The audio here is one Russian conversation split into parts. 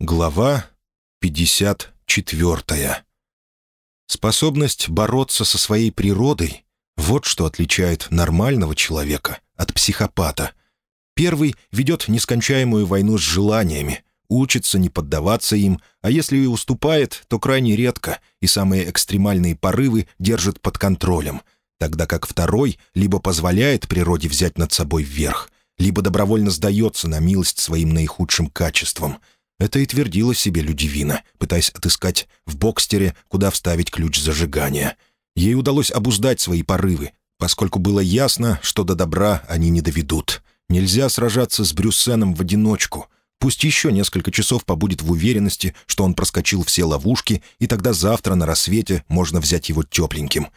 Глава 54. Способность бороться со своей природой — вот что отличает нормального человека от психопата. Первый ведет нескончаемую войну с желаниями, учится не поддаваться им, а если и уступает, то крайне редко, и самые экстремальные порывы держит под контролем, тогда как второй либо позволяет природе взять над собой вверх, либо добровольно сдается на милость своим наихудшим качествам — это и твердила себе Людивина, пытаясь отыскать в бокстере, куда вставить ключ зажигания. Ей удалось обуздать свои порывы, поскольку было ясно, что до добра они не доведут. Нельзя сражаться с Брюссеном в одиночку. Пусть еще несколько часов побудет в уверенности, что он проскочил все ловушки, и тогда завтра на рассвете можно взять его тепленьким.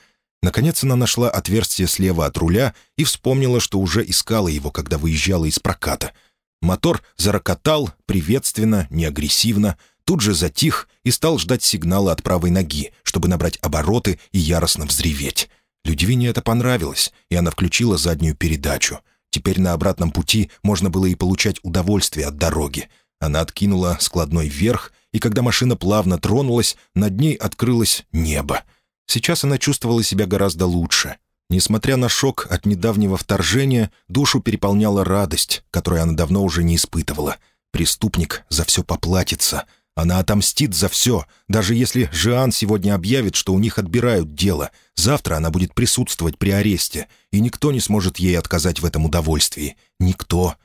Наконец она нашла отверстие слева от руля и вспомнила, что уже искала его, когда выезжала из проката — Мотор зарокотал, приветственно, неагрессивно, тут же затих и стал ждать сигнала от правой ноги, чтобы набрать обороты и яростно взреветь. Людивине это понравилось, и она включила заднюю передачу. Теперь на обратном пути можно было и получать удовольствие от дороги. Она откинула складной вверх, и когда машина плавно тронулась, над ней открылось небо. Сейчас она чувствовала себя гораздо лучше — Несмотря на шок от недавнего вторжения, душу переполняла радость, которую она давно уже не испытывала. Преступник за все поплатится. Она отомстит за все, даже если Жиан сегодня объявит, что у них отбирают дело. Завтра она будет присутствовать при аресте, и никто не сможет ей отказать в этом удовольствии. Никто.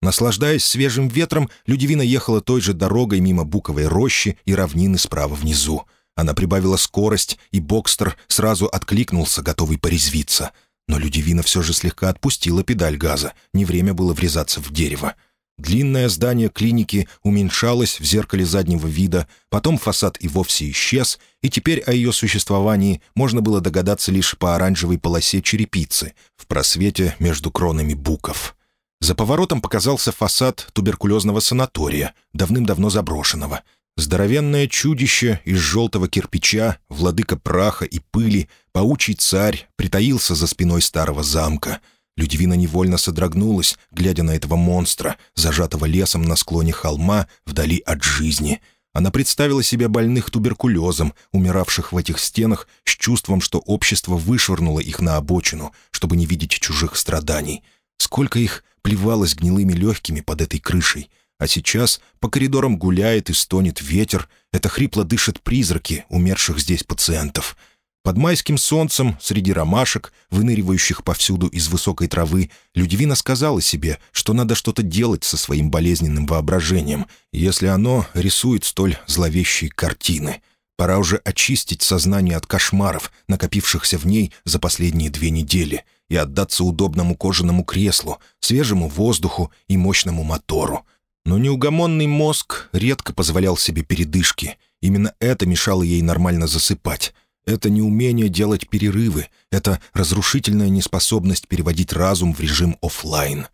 Наслаждаясь свежим ветром, Людивина ехала той же дорогой мимо буковой рощи и равнины справа внизу. Она прибавила скорость, и Бокстер сразу откликнулся, готовый порезвиться. Но Людивина все же слегка отпустила педаль газа, не время было врезаться в дерево. Длинное здание клиники уменьшалось в зеркале заднего вида, потом фасад и вовсе исчез, и теперь о ее существовании можно было догадаться лишь по оранжевой полосе черепицы в просвете между кронами буков. За поворотом показался фасад туберкулезного санатория, давным-давно заброшенного. Здоровенное чудище из желтого кирпича, владыка праха и пыли, паучий царь, притаился за спиной старого замка. Людивина невольно содрогнулась, глядя на этого монстра, зажатого лесом на склоне холма, вдали от жизни. Она представила себе больных туберкулезом, умиравших в этих стенах, с чувством, что общество вышвырнуло их на обочину, чтобы не видеть чужих страданий. Сколько их плевалось гнилыми легкими под этой крышей — а сейчас по коридорам гуляет и стонет ветер, это хрипло дышат призраки умерших здесь пациентов. Под майским солнцем, среди ромашек, выныривающих повсюду из высокой травы, Людивина сказала себе, что надо что-то делать со своим болезненным воображением, если оно рисует столь зловещие картины. Пора уже очистить сознание от кошмаров, накопившихся в ней за последние две недели, и отдаться удобному кожаному креслу, свежему воздуху и мощному мотору. Но неугомонный мозг редко позволял себе передышки. Именно это мешало ей нормально засыпать. Это неумение делать перерывы, это разрушительная неспособность переводить разум в режим офлайн.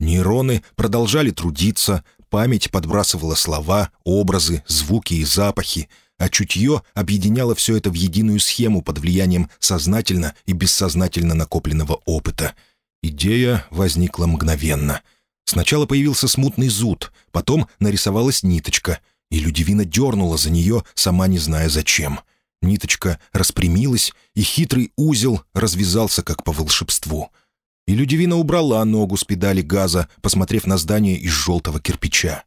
Нейроны продолжали трудиться, память подбрасывала слова, образы, звуки и запахи, а чутье объединяло все это в единую схему под влиянием сознательно и бессознательно накопленного опыта. Идея возникла мгновенно — Сначала появился смутный зуд, потом нарисовалась ниточка, и Людивина дернула за нее, сама не зная зачем. Ниточка распрямилась, и хитрый узел развязался, как по волшебству. И Людивина убрала ногу с педали газа, посмотрев на здание из желтого кирпича.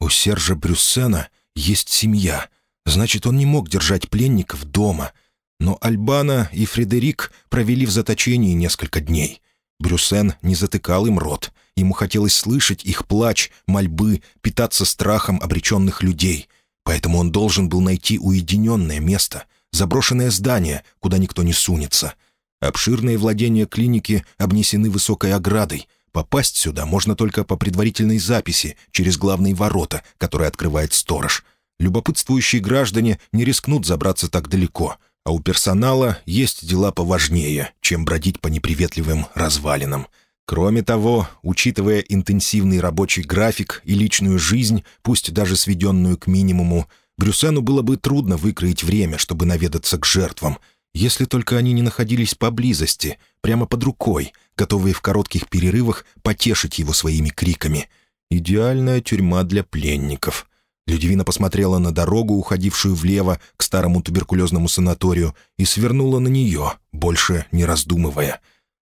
У Сержа Брюссена есть семья, значит, он не мог держать пленников дома. Но Альбана и Фредерик провели в заточении несколько дней. Брюссен не затыкал им рот — Ему хотелось слышать их плач, мольбы, питаться страхом обреченных людей. Поэтому он должен был найти уединенное место, заброшенное здание, куда никто не сунется. Обширные владения клиники обнесены высокой оградой. Попасть сюда можно только по предварительной записи через главные ворота, которые открывает сторож. Любопытствующие граждане не рискнут забраться так далеко, а у персонала есть дела поважнее, чем бродить по неприветливым развалинам — Кроме того, учитывая интенсивный рабочий график и личную жизнь, пусть даже сведенную к минимуму, Брюсену было бы трудно выкроить время, чтобы наведаться к жертвам, если только они не находились поблизости, прямо под рукой, готовые в коротких перерывах потешить его своими криками. Идеальная тюрьма для пленников. Людивина посмотрела на дорогу, уходившую влево к старому туберкулезному санаторию, и свернула на нее, больше не раздумывая.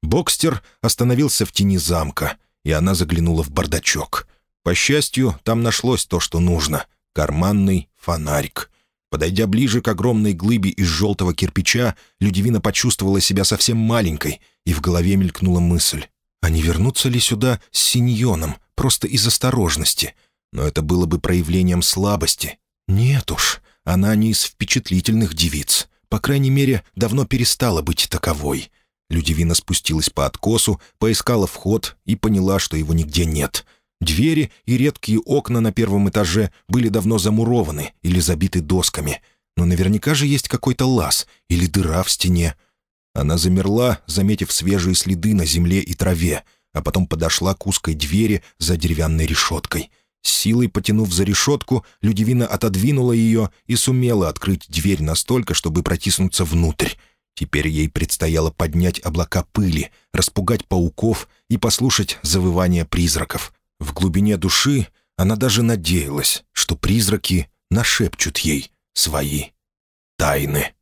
Бокстер остановился в тени замка, и она заглянула в бардачок. По счастью, там нашлось то, что нужно — карманный фонарик. Подойдя ближе к огромной глыбе из желтого кирпича, Людивина почувствовала себя совсем маленькой, и в голове мелькнула мысль. А не вернуться ли сюда с синьоном, просто из осторожности? Но это было бы проявлением слабости. Нет уж, она не из впечатлительных девиц. По крайней мере, давно перестала быть таковой. Людивина спустилась по откосу, поискала вход и поняла, что его нигде нет — Двери и редкие окна на первом этаже были давно замурованы или забиты досками. Но наверняка же есть какой-то лаз или дыра в стене. Она замерла, заметив свежие следы на земле и траве, а потом подошла к узкой двери за деревянной решеткой. С силой потянув за решетку, Людивина отодвинула ее и сумела открыть дверь настолько, чтобы протиснуться внутрь. Теперь ей предстояло поднять облака пыли, распугать пауков и послушать завывание призраков. В глубине души она даже надеялась, что призраки нашепчут ей свои тайны.